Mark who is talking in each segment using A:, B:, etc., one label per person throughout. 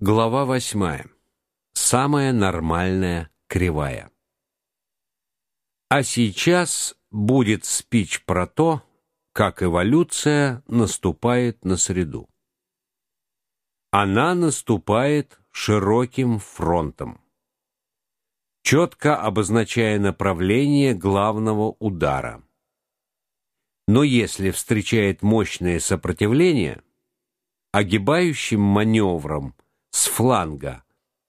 A: Глава восьмая. Самая нормальная кривая. А сейчас будет спич про то, как эволюция наступает на среду. Она наступает широким фронтом, четко обозначая направление главного удара. Но если встречает мощное сопротивление, огибающим маневром с фланга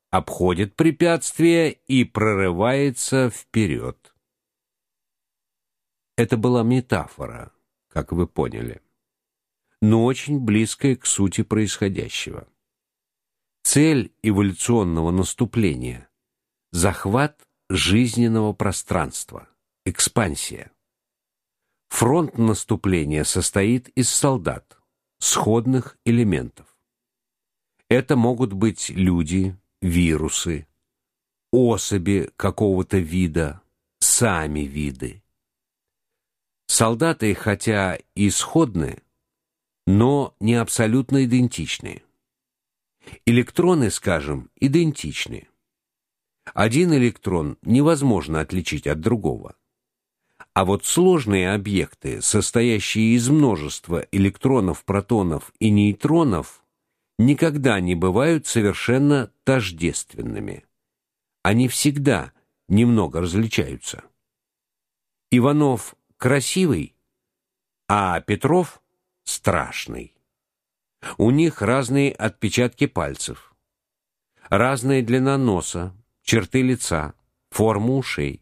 A: обходит препятствие и прорывается вперед. Это была метафора, как вы поняли, но очень близкая к сути происходящего. Цель эволюционного наступления захват жизненного пространства, экспансия. Фронт наступления состоит из солдат, сходных элементов. Это могут быть люди, вирусы, особи какого-то вида, сами виды. Солдаты, хотя и сходны, но не абсолютно идентичны. Электроны, скажем, идентичны. Один электрон невозможно отличить от другого. А вот сложные объекты, состоящие из множества электронов, протонов и нейтронов, никогда не бывают совершенно тождественными. Они всегда немного различаются. Иванов красивый, а Петров страшный. У них разные отпечатки пальцев, разная длина носа, черты лица, форма ушей,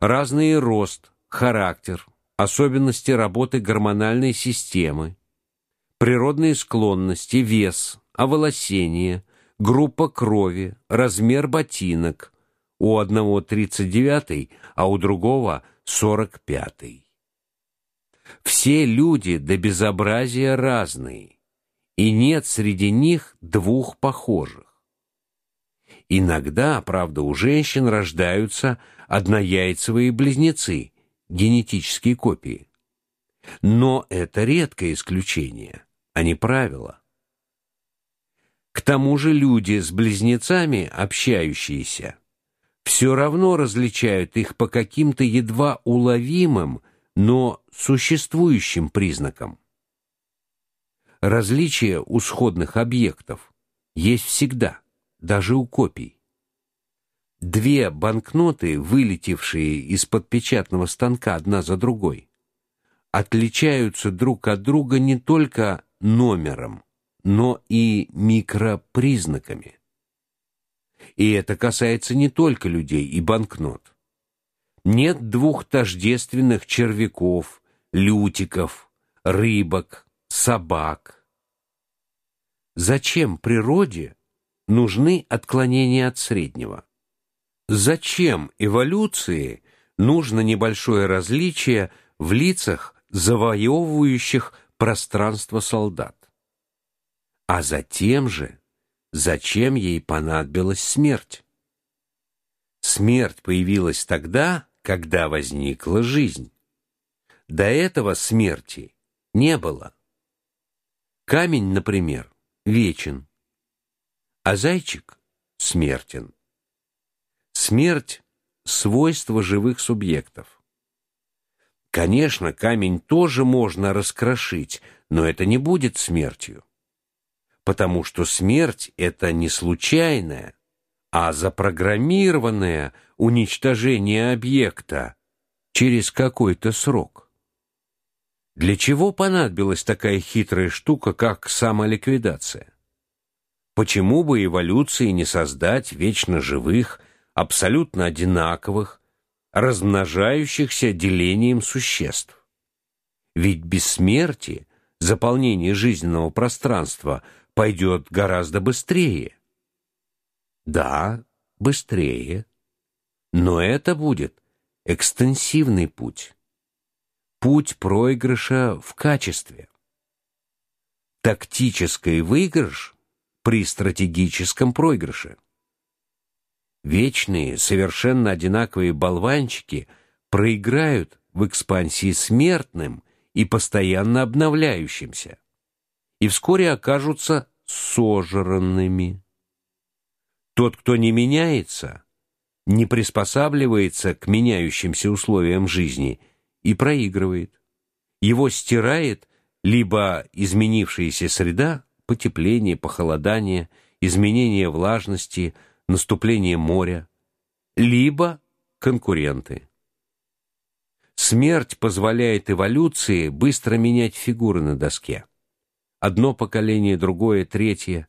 A: разный рост, характер, особенности работы гормональной системы, природные склонности, вес, оволосение, группа крови, размер ботинок. У одного 39, а у другого 45. Все люди до безобразия разные, и нет среди них двух похожих. Иногда, правда, у женщин рождаются однояйцевые близнецы, генетические копии. Но это редкое исключение а не правило. К тому же люди с близнецами, общающиеся, все равно различают их по каким-то едва уловимым, но существующим признакам. Различия у сходных объектов есть всегда, даже у копий. Две банкноты, вылетевшие из-под печатного станка одна за другой, отличаются друг от друга не только номером, но и микропризнаками. И это касается не только людей и банкнот. Нет двух тождественных червяков, лютиков, рыбок, собак. Зачем природе нужны отклонения от среднего? Зачем эволюции нужно небольшое различие в лицах завоевывающих пространство солдат. А затем же, зачем ей понадобилась смерть? Смерть появилась тогда, когда возникла жизнь. До этого смерти не было. Камень, например, вечен, а зайчик смертен. Смерть свойство живых субъектов. Конечно, камень тоже можно раскрошить, но это не будет смертью. Потому что смерть это не случайное, а запрограммированное уничтожение объекта через какой-то срок. Для чего понадобилась такая хитрая штука, как самоликвидация? Почему бы эволюции не создать вечно живых, абсолютно одинаковых, размножающихся делением существ. Ведь без смерти заполнение жизненного пространства пойдет гораздо быстрее. Да, быстрее. Но это будет экстенсивный путь. Путь проигрыша в качестве. Тактический выигрыш при стратегическом проигрыше. Вечные, совершенно одинаковые болванчики проиграют в экспансии смертным и постоянно обновляющимся, и вскоре окажутся сожранными. Тот, кто не меняется, не приспосабливается к меняющимся условиям жизни и проигрывает. Его стирает либо изменившаяся среда, потепление, похолодание, изменение влажности, наступление моря, либо конкуренты. Смерть позволяет эволюции быстро менять фигуры на доске. Одно поколение, другое, третье.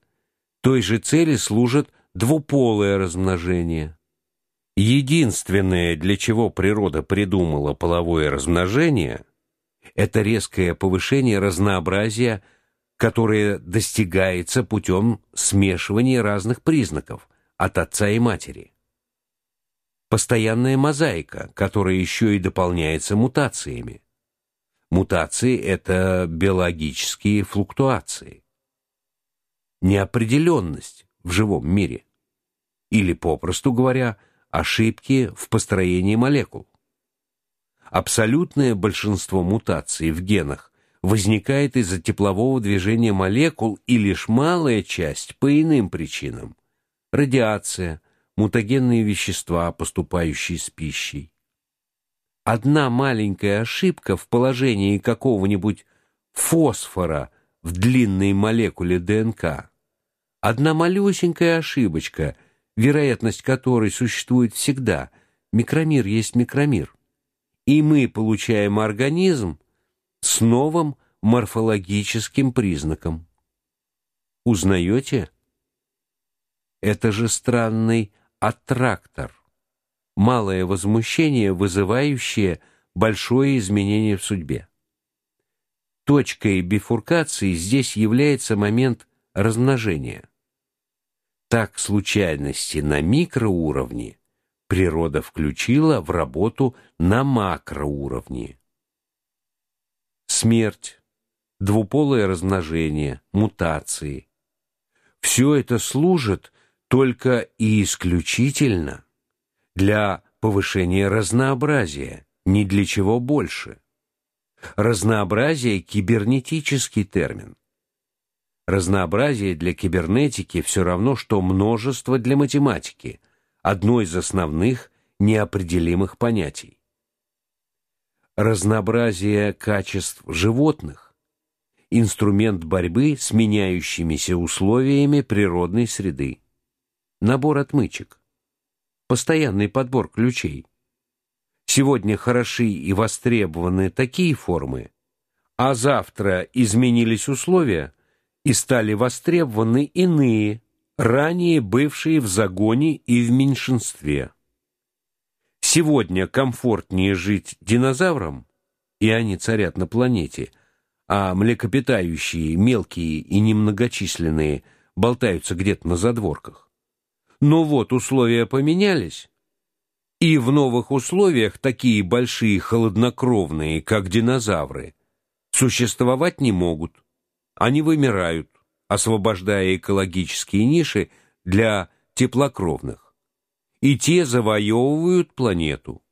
A: Той же цели служит двуполое размножение. Единственное, для чего природа придумала половое размножение, это резкое повышение разнообразия, которое достигается путем смешивания разных признаков от отца и матери постоянная мозаика, которая еще и дополняется мутациями. Мутации это биологические флуктуации. Неопределенность в живом мире или попросту говоря, ошибки в построении молекул. Абсолютное большинство мутаций в генах возникает из-за теплового движения молекул и лишь малая часть по иным причинам. Радиация, мутагенные вещества, поступающие с пищей. Одна маленькая ошибка в положении какого-нибудь фосфора в длинной молекуле ДНК. Одна малюсенькая ошибочка, вероятность которой существует всегда. Микромир есть микромир. И мы получаем организм с новым морфологическим признаком. Узнаете? Это же странный аттрактор малое возмущение, вызывающее большое изменение в судьбе. Точкой бифуркации здесь является момент размножения. Так случайности на микроуровне природа включила в работу на макроуровне. Смерть, двуполое размножение, мутации все это служит только и исключительно для повышения разнообразия, ни для чего больше. Разнообразие кибернетический термин. Разнообразие для кибернетики все равно что множество для математики, одно из основных неопределимых понятий. Разнообразие качеств животных инструмент борьбы с меняющимися условиями природной среды набор отмычек, постоянный подбор ключей. Сегодня хороши и востребованы такие формы, а завтра изменились условия и стали востребованы иные, ранее бывшие в загоне и в меньшинстве. Сегодня комфортнее жить динозаврам, и они царят на планете, а млекопитающие, мелкие и немногочисленные, болтаются где-то на задворках. Но вот условия поменялись, и в новых условиях такие большие холоднокровные, как динозавры, существовать не могут. Они вымирают, освобождая экологические ниши для теплокровных. И те завоевывают планету.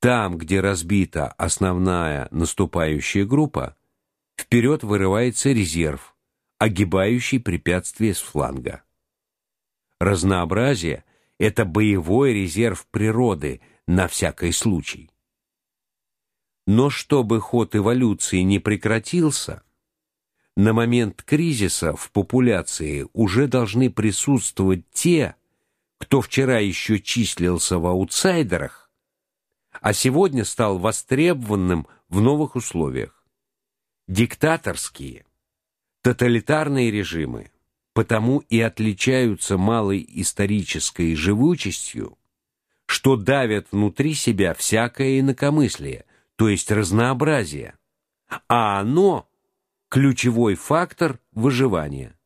A: Там, где разбита основная наступающая группа, вперед вырывается резерв, огибающий препятствие с фланга. Разнообразие это боевой резерв природы на всякий случай. Но чтобы ход эволюции не прекратился, на момент кризиса в популяции уже должны присутствовать те, кто вчера еще числился в аутсайдерах, а сегодня стал востребованным в новых условиях. Диктаторские, тоталитарные режимы потому и отличаются малой исторической живучестью, что давят внутри себя всякое инакомыслие, то есть разнообразие, а оно ключевой фактор выживания.